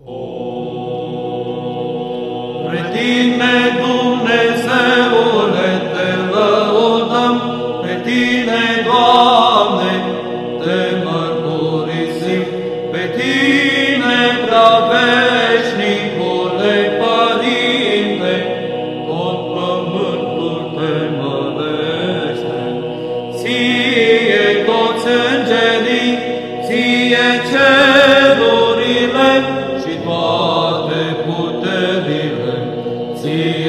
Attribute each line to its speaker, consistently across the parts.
Speaker 1: Pre tine, Dumnezeule, te lăudăm, pe tine, Doamne, te mărturisim, pe tine, prea veșnicule Părinte, tot pământul te mărește. Ție toți îngerii, ție cerurile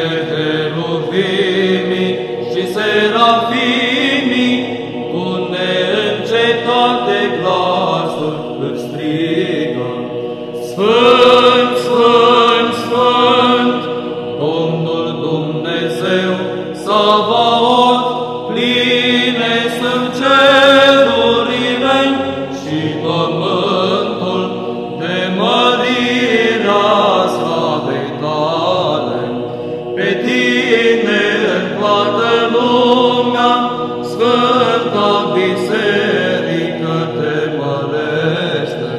Speaker 1: ție heruvimii și serafimii, cu neîncetate glasuri îți strigă. Sfânt, Sfânt, Sfânt, Domnul Dumnezeu, Savaot, tine în toată lumea, Sfânta Biserică te mărește.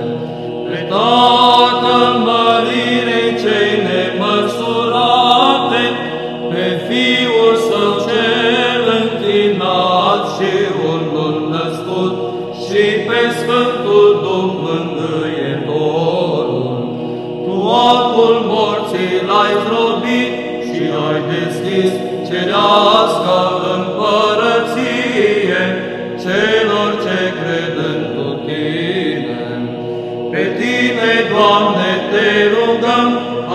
Speaker 1: Pe toată măririi cei nemăsurate, pe Fiul Său cel închinat și unul născut, și pe Sfântul cerească împărăție celor ce cred în tu tine. Pe tine, Doamne, te rugăm,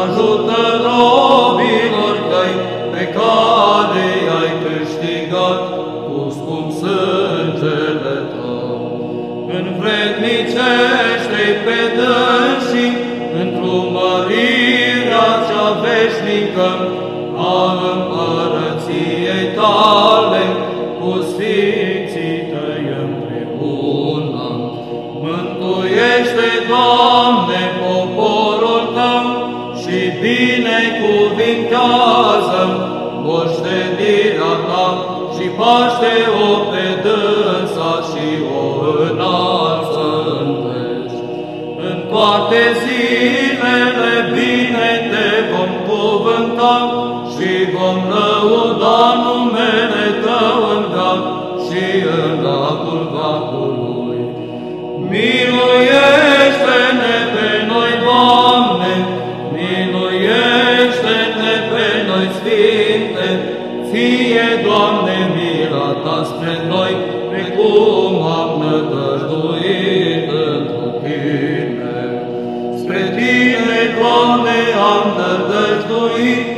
Speaker 1: ajută robilor tăi pe care ai câștigat cu scump sângele tău. Învrednicește pe dânsii într-o mărirea cea veșnică binecuvintează moștenirea ta și paște-o pe dânsa și o înalță în veci. În toate zilele bine te vom cuvânta și vom lăuda numele Tău în veac și în lacul vacului. Miluiește-ne fie, Doamne, mila Ta spre noi, precum am nădăjduit într Tine. Spre Tine, Doamne, am nădăjduit, să nu ne